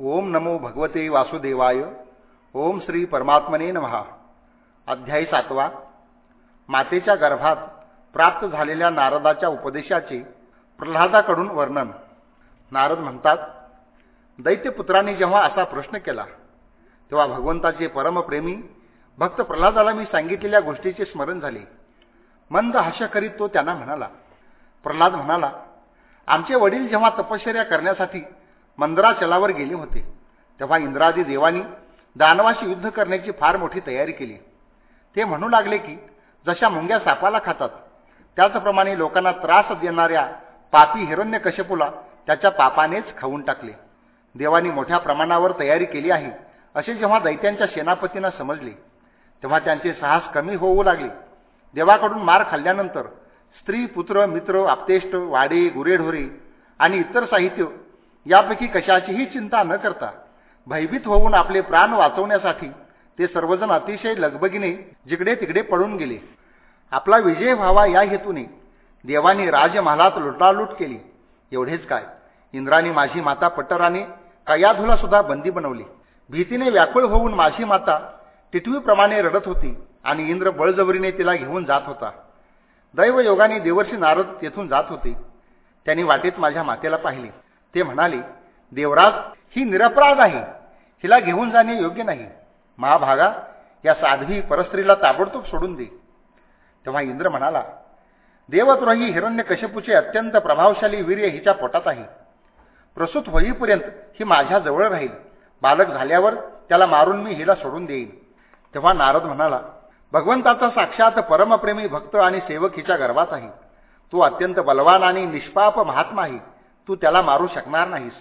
ओम नमो भगवते वासुदेवाय. ओम श्री परमात्मने नमहा अध्यायी सातवा. मातेच्या गर्भात प्राप्त झालेल्या नारदाच्या उपदेशाचे प्रल्हादाकडून वर्णन. नारद म्हणतात दैत्यपुत्रांनी जेव्हा असा प्रश्न केला तेव्हा भगवंताचे परमप्रेमी भक्त प्रल्हादाला मी सांगितलेल्या गोष्टीचे स्मरण झाले. मंद हास्य करीत तो त्यांना म्हणाला. प्रल्हाद म्हणाला आमचे वडील जेव्हा तपश्चर्या करण्यासाठी मंदराचलावर गेले होते. तेव्हा इंद्रादी देवानी दानवाशी युद्ध करण्याची फार मोठी तयारी केली. ते म्हणू लागले की जशा मुंग्या सापाला खातात त्याचप्रमाणे लोकांना त्रास देणाऱ्या पापी हिरण्यकश्यपूला त्याच्या पापानेच खाऊन टाकले. देवानी मोठ्या प्रमाणावर तयारी केली आहे असे जेव्हा दैत्यांच्या सेनापतींना समजले तेव्हा त्यांचे साहस कमी होऊ लागले. देवाकडून मार खाल्ल्यानंतर स्त्री पुत्र मित्र आपतेष्ट वाडे गुरेढोरे आणि इतर साहित्य यापैकी कशाचीही चिंता न करता भयभीत होऊन आपले प्राण वाचवण्यासाठी ते सर्वजण अतिशय लगबगीने जिकडे तिकडे पळून गेले. आपला विजय व्हावा या हेतूने देवाने राजमहालात लुटालूट केली. एवढेच काय. इंद्राने माझी माता पट्टराने कयाधूला सुद्धा बंदी बनवली. भीतीने व्याकुळ होऊन माझी माता टिटवीप्रमाणे रडत होती आणि इंद्र बळजबरीने तिला घेऊन जात होता. दैवयोगाने देवर्षी नारद तेथून जात होते. त्यांनी वाटेत माझ्या मातेला पाहिले. ते म्हणाले देवराज ही निरपराध आहे. हिला घेऊन जाणे योग्य नाही. महाभागा या साध्वी परस्त्रीला ताबडतोब सोडून दे. तेव्हा इंद्र म्हणाला देवद्रोही हिरण्य कशपूचे अत्यंत प्रभावशाली वीर्य हिच्या पोटात आहे. प्रसूत होईपर्यंत ही माझ्या जवळ राहील. बालक झाल्यावर त्याला मारून मी हिला सोडून देईन. तेव्हा नारद म्हणाला भगवंताचा साक्षात परमप्रेमी भक्त आणि सेवक हिच्या गर्भात आहे. तो अत्यंत बलवान आणि निष्पाप महात्मा आहे. तू त्याला मारू शकणार नाहीस.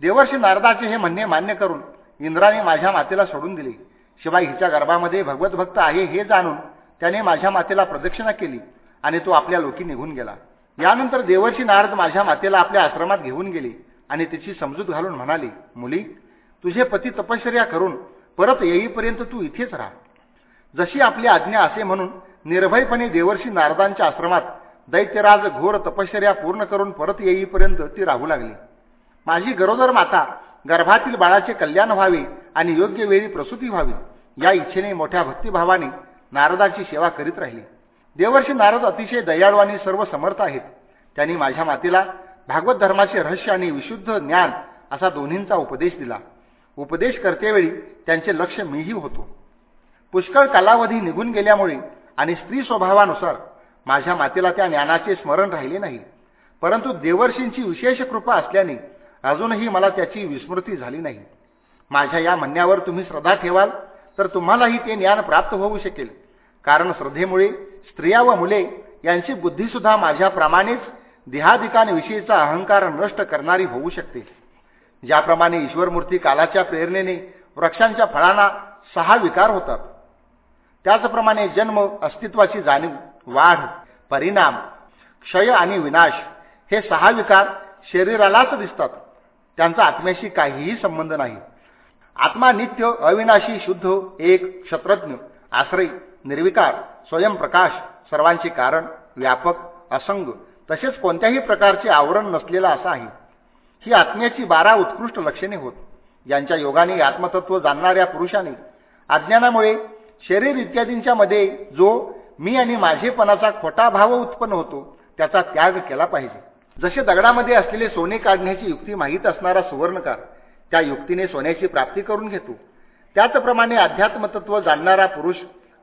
देवर्षी नारदाचे हे म्हणणे मान्य करून इंद्राने माझ्या मातेला सोडून दिले. शिवाय हिच्या गर्भामध्ये भगवत भक्त आहे हे जाणून त्याने माझ्या मातेला प्रदक्षिणा केली आणि तो आपल्या लोकी निघून गेला. यानंतर देवर्षी नारद माझ्या मातेला आपल्या आश्रमात घेऊन गेले आणि तिची समजूत घालून म्हणाले मुली तुझे पती तपश्चर्या करून परत येईपर्यंत तू इथेच राहा. जशी आपली आज्ञा असे म्हणून निर्भयपणे देवर्षी नारदांच्या आश्रमात दैत्यराज घोर तपश्चर्या पूर्ण करून परत येईपर्यंत ती राहू लागली. माझी गरोदर माता गर्भातील बाळाचे कल्याण व्हावे आणि योग्य वेळी प्रसूती व्हावी या इच्छेने मोठ्या भक्तिभावाने नारदाची सेवा करीत राहिली. देवर्षी नारद अतिशय दयाळू आणि सर्व समर्थ आहेत. त्यांनी माझ्या मातेला भागवत धर्माचे रहस्य आणि विशुद्ध ज्ञान असा दोन्हींचा उपदेश दिला. उपदेश करतेवेळी त्यांचे लक्ष मीही होतो. पुष्कळ कालावधी निघून गेल्यामुळे आणि स्त्री स्वभावानुसार माझ्या मातेला त्या ज्ञानाचे स्मरण राहिले नाही. परंतु देवर्षींची विशेष कृपा असल्याने अजूनही मला त्याची विस्मृती झाली नाही. माझ्या या म्हणण्यावर तुम्ही श्रद्धा ठेवाल तर तुम्हालाही ते ज्ञान प्राप्त होऊ शकेल. कारण श्रद्धेमुळे स्त्रिया व मुले यांची बुद्धीसुद्धा माझ्याप्रमाणेच देहाधिकांविषयीचा अहंकार नष्ट करणारी होऊ शकते. ज्याप्रमाणे ईश्वरमूर्ती कालाच्या प्रेरणेने वृक्षांच्या फळांना सहा विकार होतात. त्याचप्रमाणे जन्म अस्तित्वाची जाणीव वाढ परिणाम क्षय आणि विनाश हे सहा विकार शरीरालाच दिसतात. त्यांचा आत्म्याशी काहीही संबंध नाही. आत्मा नित्य अविनाशी शुद्ध एक क्षत्रज्ञ आश्रय निर्विकार स्वयंप्रकाश सर्वांचे कारण व्यापक असंग तसेच कोणत्याही प्रकारचे आवरण नसलेला असा आहे. ही आत्म्याची बारा उत्कृष्ट लक्षणे होत. यांच्या योगाने आत्मतत्व जाणणाऱ्या पुरुषाने अज्ञानामुळे शरीर इत्यादींच्या मध्ये जो मी आणि माझेपणाचा खोटा भाव उत्पन्न होतो त्याचा त्याग केला पाहिजे. जसे दगडामध्ये असलेले सोने काढण्याची युक्ती माहीत असणारा सुवर्णकार त्या युक्तीने सोन्याची प्राप्ती करून घेतो. त्याचप्रमाणे अध्यात्मतत्व जाणणारा पुरुष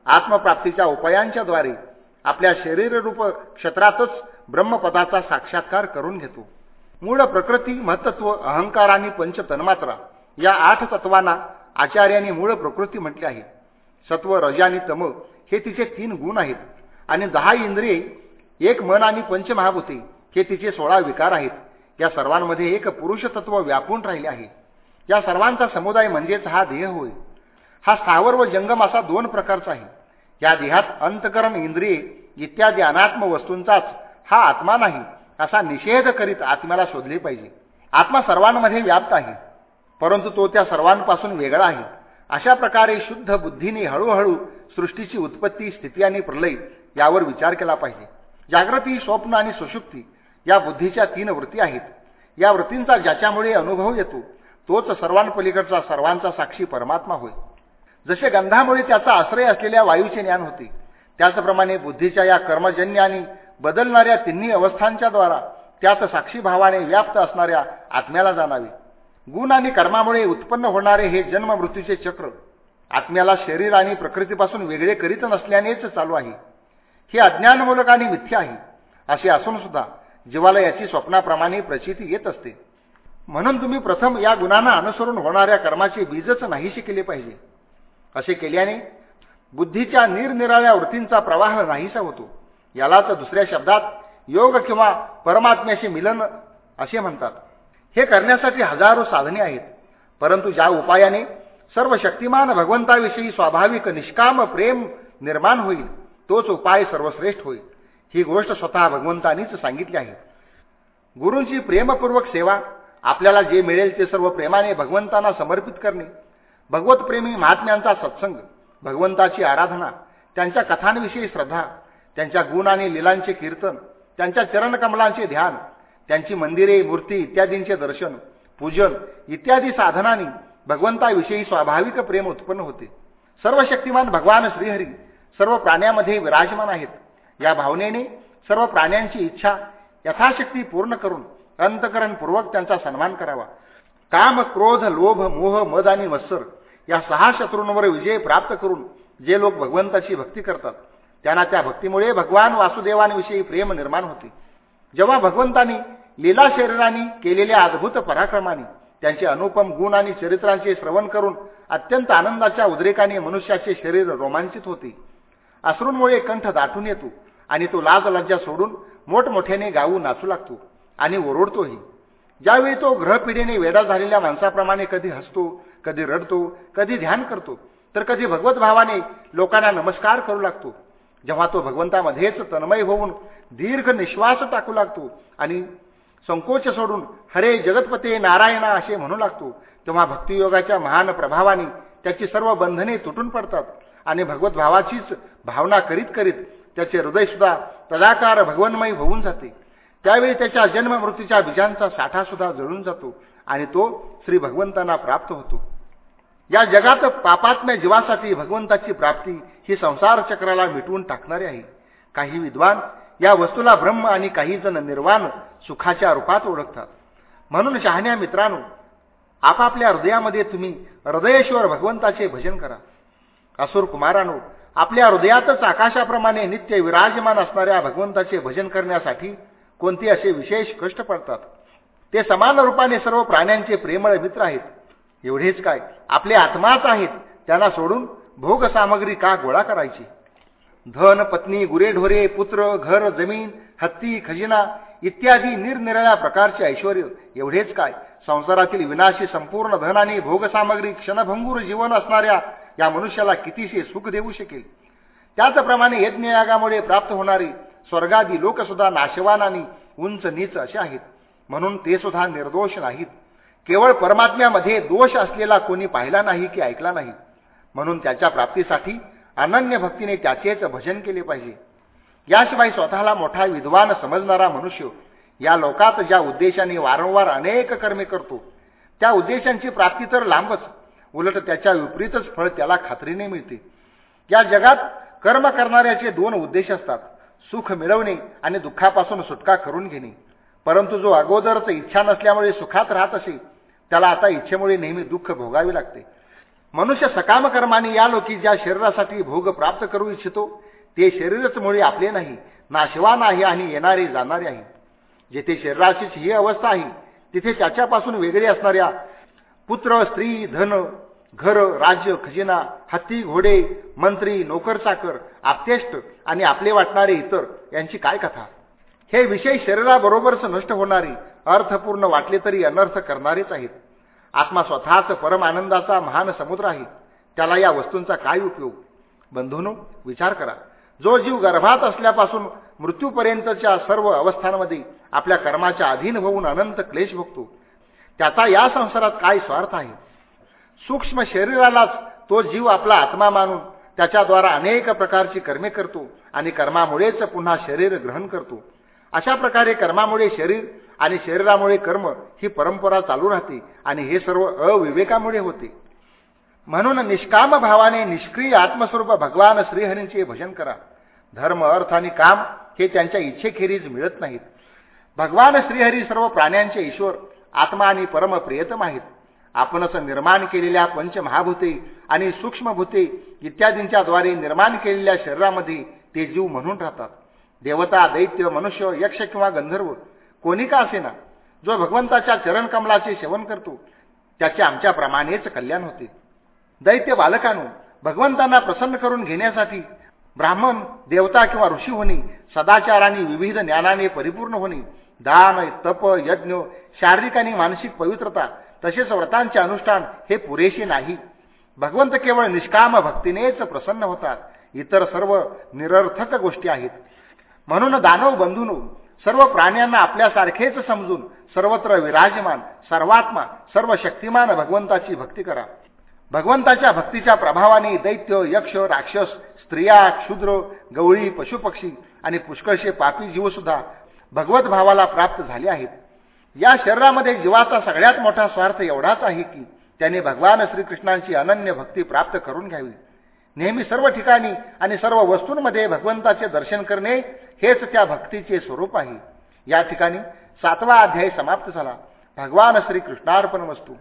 आत्मप्राप्तीच्या उपायांच्याद्वारे आपल्या शरीररूप क्षेत्रातच ब्रह्मपदाचा साक्षात्कार करून घेतो. मूळ प्रकृती महत्त्व अहंकार आणि पंचतन्मात्रा या आठ तत्वांना आचार्यांनी मूळ प्रकृती म्हटले आहे. सत्व रज आणि तम हे तिचे तीन गुण आहेत. आणि दहा इंद्रिये एक मन आणि पंचमहाभूते हे तिचे सोळा विकार आहेत. या सर्वांमध्ये एक पुरुष तत्व व्यापून राहिले आहे. या सर्वांचा समुदाय म्हणजेच हा देह होय. हा स्थावर व जंगम असा दोन प्रकारचा आहे. या देहात अंतकरण इंद्रिये इत्यादी अनात्म वस्तूंचाच हा आत्मा नाही असा निषेध करीत आत्म्याला शोधले पाहिजे. आत्मा सर्वांमध्ये व्याप्त आहे परंतु तो त्या सर्वांपासून वेगळा आहे. अशा प्रकारे शुद्ध बुद्धीने हळूहळू सृष्टीची उत्पत्ती स्थिती आणि प्रलय यावर विचार केला पाहिजे. जागृती स्वप्न आणि सुषुप्ती या बुद्धीच्या तीन वृत्ती आहेत. या वृत्तींचा ज्याच्यामुळे अनुभव येतो तोच सर्वांपलीकडचा सर्वांचा साक्षी परमात्मा होय. जसे गंधामुळे त्याचा आश्रय असलेल्या वायूचे ज्ञान होते त्याचप्रमाणे बुद्धीच्या या कर्मजन्य आणि बदलणाऱ्या तिन्ही अवस्थांच्या द्वारा त्यात साक्षीभावाने व्याप्त असणाऱ्या आत्म्याला जाणावे. गुण आणि कर्मामुळे उत्पन्न होणारे हे जन्म मृत्यूचे चक्र आत्म्याला शरीर आणि प्रकृतीपासून वेगळे करीत नसल्यानेच चालू आहे. हे अज्ञानमूलक आणि मिथ्य आहे. असे असून सुद्धा जीवाला याची स्वप्नाप्रमाणे प्रचिती येत असते. म्हणून तुम्ही प्रथम या गुणांना अनुसरून होणाऱ्या कर्माचे बीजच नाहीशी केले पाहिजे. असे केल्याने बुद्धीच्या निरनिराळ्या वृत्तींचा प्रवाह नाहीसा होतो. यालाच दुसऱ्या शब्दात योग किंवा परमात्म्याशी मिलन असे म्हणतात. हे करण्यासाठी हजारो साधने आहेत. परंतु ज्या उपायाने सर्व शक्तिमान भगवंताविषयी स्वाभाविक निष्काम प्रेम निर्माण होईल तोच उपाय सर्वश्रेष्ठ होईल. ही गोष्ट स्वतः भगवंतानीच सांगितली आहे. गुरूंची प्रेमपूर्वक सेवा आपल्याला जे मिळेल ते सर्व प्रेमाने भगवंतांना समर्पित करणे भगवतप्रेमी महात्म्यांचा सत्संग भगवंताची आराधना त्यांच्या कथांविषयी श्रद्धा त्यांच्या गुण आणि लिलांचे कीर्तन त्यांच्या चरणकमलांचे ध्यान त्यांची मंदिरे मूर्ती इत्यादींचे दर्शन पूजन इत्यादी साधनांनी भगवंताविषयी स्वाभाविक प्रेम उत्पन्न होते. सर्व शक्तिमान भगवान श्रीहरी सर्व प्राण्यामध्ये विराजमान आहेत. या भावनेने सर्व प्राण्यांची इच्छा यथाशक्ती पूर्ण करून अंतकरणपूर्वक त्यांचा सन्मान करावा. काम क्रोध लोभ मोह मद आणि मत्सर या सहा शत्रूंवर विजय प्राप्त करून जे लोक भगवंताची भक्ती करतात त्यांना त्या भक्तीमुळे भगवान वासुदेवांविषयी प्रेम निर्माण होते. जेव्हा भगवंतानी लीला शरीराने केलेल्या अद्भुत पराक्रमाने त्यांचे अनुपम गुण आणि चरित्रांचे श्रवण करून अत्यंत आनंदाच्या उद्रेकाने मनुष्याचे शरीर रोमांचित होते. अश्रूंमुळे कंठ दाटून येतो आणि तो लाज लज्जा सोडून मोठमोठ्याने गाऊ नाचू लागतो आणि ओरडतोही. ज्यावेळी तो ग्रहपिढीने वेडा झालेल्या माणसाप्रमाणे कधी हसतो कधी रडतो कधी ध्यान करतो तर कधी भगवत भावाने लोकांना नमस्कार करू लागतो. जेव्हा तो भगवंतामध्येच तन्मय होऊन दीर्घ निश्वास टाकू लागतो आणि संकोच सोडून हरे जगतपते नारायणा असे म्हणू लागतो तेव्हा भक्तियोगाच्या महान प्रभावाने त्याची सर्व बंधने तुटून पडतात आणि भगवत भावाचीच भावना करीत करीत त्याचे हृदयसुद्धा तदाकार भगवन्मयी होऊन जाते. त्यावेळी त्याच्या जन्म मृत्यूच्या बीजांचा साठा सुद्धा जळून जातो आणि तो श्री भगवंतांना प्राप्त होतो. या जगात पापात्म्य जीवासाठी भगवंताची प्राप्ती ही संसार चक्राला मिटवून टाकणारी आहे. काही विद्वान या वस्तूला ब्रह्म आणि काही जण निर्वाण सुखाच्या रूपात ओळखतात. म्हणून शहाण्या मित्रांनो आपापल्या हृदयामध्ये तुम्ही हृदयेश्वर भगवंताचे भजन करा. असुर कुमारानो आपल्या हृदयातच आकाशाप्रमाणे नित्य विराजमान असणाऱ्या भगवंताचे भजन करण्यासाठी कोणते असे विशेष कष्ट पडतात? ते समान रूपाने सर्व प्राण्यांचे प्रेमळ मित्र आहेत. एवढेच काय? आपले आत्माच आहेत. त्यांना सोडून भोग सामग्री का गोळा करायची? धन पत्नी गुरेढोरे पुत्र घर जमीन हत्ती खजिना इत्यादी निरनिराळ्या प्रकारचे ऐश्वर एवढेच काय? संसारातील विनाशी संपूर्ण धन आणि भोगसामग्री क्षणभंगूर जीवन असणाऱ्या या मनुष्याला कितीशे सुख देऊ शकेल? त्याचप्रमाणे यज्ञयागामुळे प्राप्त होणारी स्वर्गादी लोकसुद्धा नाशवान आणि उंच नीच असे आहेत. म्हणून ते सुद्धा निर्दोष नाहीत. केवळ परमात्म्यामध्ये दोष असलेला कोणी पाहिला नाही की ऐकला नाही म्हणून त्याच्या प्राप्तीसाठी अनन्य भक्तीने त्याचेच भजन केले पाहिजे. याशिवाय स्वतःला मोठा विद्वान समजणारा मनुष्य या लोकात ज्या उद्देशाने वारंवार अनेक कर्मे करतो त्या उद्देशांची प्राप्ती तर लांबच उलट त्याच्या विपरीतच फळ त्याला खात्रीने मिळते. या जगात कर्म करणाऱ्याचे दोन उद्देश असतात सुख मिळवणे आणि दुःखापासून सुटका करून घेणे. परंतु जो अगोदरच इच्छा नसल्यामुळे सुखात राहत असे त्याला आता इच्छेमुळे नेहमी दुःख भोगावे लागते. मनुष्य सकामकर्माने या लोकी ज्या शरीरासाठी भोग प्राप्त करू इच्छितो ते शरीरच मुळे आपले नाही नाशिवान आहे आणि येणारे जाणारे आहे. जेथे शरीराचीच ही अवस्था आहे तिथे त्याच्यापासून वेगळे असणाऱ्या पुत्र स्त्री धन घर राज्य खजिना हत्ती घोडे मंत्री नोकर चाकर आपतेष्ट आणि आपले वाटणारे इतर यांची काय कथा? हे विषय शरीराबरोबरच नष्ट होणारी अर्थपूर्ण वाटले तरी अनर्थ करणारेच आहेत. आत्मा स्वतःच परम आनंदाचा महान समुद्र आहे. त्याला या वस्तूंचा काय उपयोग? बंधूनो विचार करा. जो जीव गर्भात असल्यापासून मृत्यूपर्यंतच्या सर्व अवस्थांमध्ये आपल्या कर्माच्या अधीन होऊन अनंत क्लेश भोगतो त्याचा या संसारात काय स्वार्थ आहे? सूक्ष्म शरीरालाच तो जीव आपला आत्मा मानून त्याच्याद्वारा अनेक प्रकारची कर्मे करतो आणि कर्मामुळेच पुन्हा शरीर ग्रहण करतो. अशा प्रकारे कर्मामुळे शरीर आणि शरीरामुळे कर्म ही परंपरा चालू राहते आणि हे सर्व अविवेकामुळे होते. म्हणून निष्काम भावाने निष्क्रिय आत्मस्वरूप भगवान श्रीहरींचे भजन करा. धर्म अर्थ आणि काम हे त्यांच्या इच्छेखेरीज मिळत नाहीत. भगवान श्रीहरी सर्व प्राण्यांचे ईश्वर आत्मा आणि परम प्रियतम आहेत. आपणच निर्माण केलेल्या पंचमहाभूते आणि सूक्ष्मभूते इत्यादींच्या द्वारे निर्माण केलेल्या शरीरामध्ये ते जीव म्हणून राहतात. देवता दैत्य मनुष्य यक्ष किंवा गंधर्व कोणी का असेना? जो भगवंताच्या चरणकमलाचे सेवन करतो त्याचे आमच्याप्रमाणेच कल्याण होते. दैत्य बालकांनो भगवंतांना प्रसन्न करून घेण्यासाठी ब्राह्मण देवता किंवा ऋषी होणे सदाचार आणि विविध ज्ञानाने परिपूर्ण होणे दान तप यज्ञ शारीरिक आणि मानसिक पवित्रता तसेच व्रतांचे अनुष्ठान हे पुरेसे नाही. भगवंत केवळ निष्काम भक्तीनेच प्रसन्न होतात इतर सर्व निरर्थक गोष्टी आहेत. म्हणून दानव बंधून सर्व प्राण्यांना आपल्यासारखेच समजून सर्वत्र विराजमान सर्वात्मा सर्व शक्तिमान भगवंताची भक्ती करा. भगवंताच्या भक्तीच्या प्रभावाने दैत्य यक्ष राक्षस स्त्रिया क्षुद्र गवळी पशुपक्षी आणि पुष्कळशे पापी जीवसुद्धा भगवत भावाला प्राप्त झाले आहेत. या शरीरामध्ये जीवाचा सगळ्यात मोठा स्वार्थ एवढाच आहे की त्याने भगवान श्रीकृष्णांची अनन्य भक्ती प्राप्त करून घ्यावी. नेहमी सर्व ठिकाणी आणि सर्व वस्तूंमध्ये भगवंताचे दर्शन करणे हेच त्या भक्तीचे स्वरूप आहे. या ठिकाणी सातवा अध्याय समाप्त झाला. भगवान श्रीकृष्णार्पण वस्तू